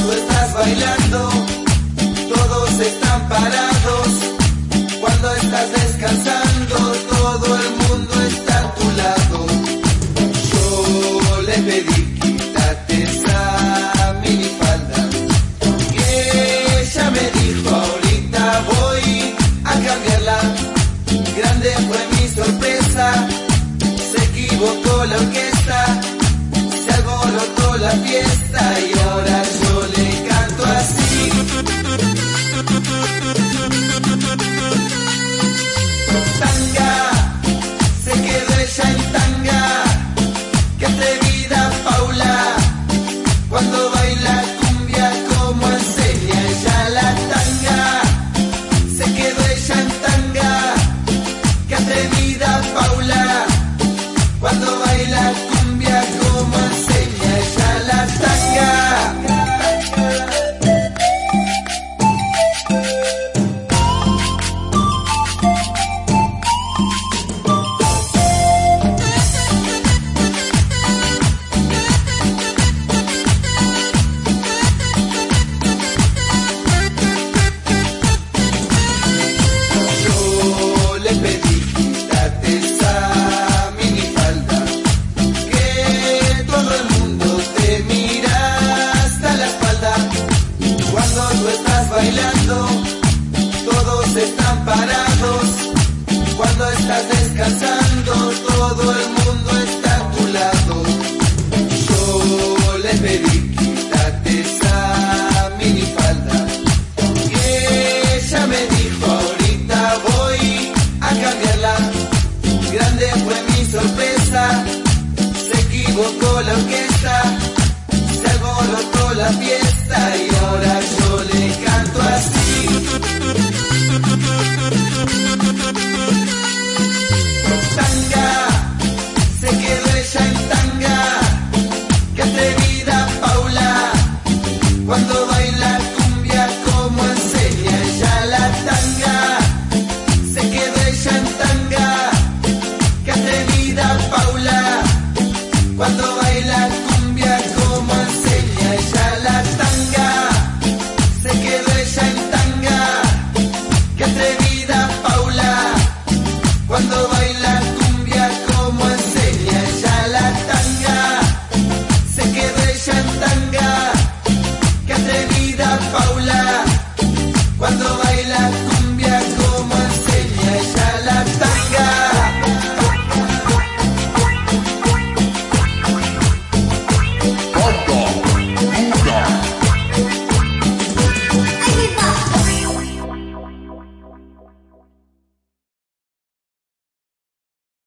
tú estás bailando, todos están parados. Cuando estás descansando, todo el mundo está a tu lado. Yo le pedí quítate esa minifalda y ella me dijo ahorita voy a cambiarla. Grande fue mi sorpresa, se equivocó la orquesta, se alborotó la fiesta y ahora that desamparados. Cuando estás descansando, todo el mundo está a tu lado. Yo le pedí quítate esa minifalda. Y ella me dijo, ahorita voy a cambiarla. Grande fue mi sorpresa, se equivocó la orquesta, se alborotó la fiesta y cuando bailan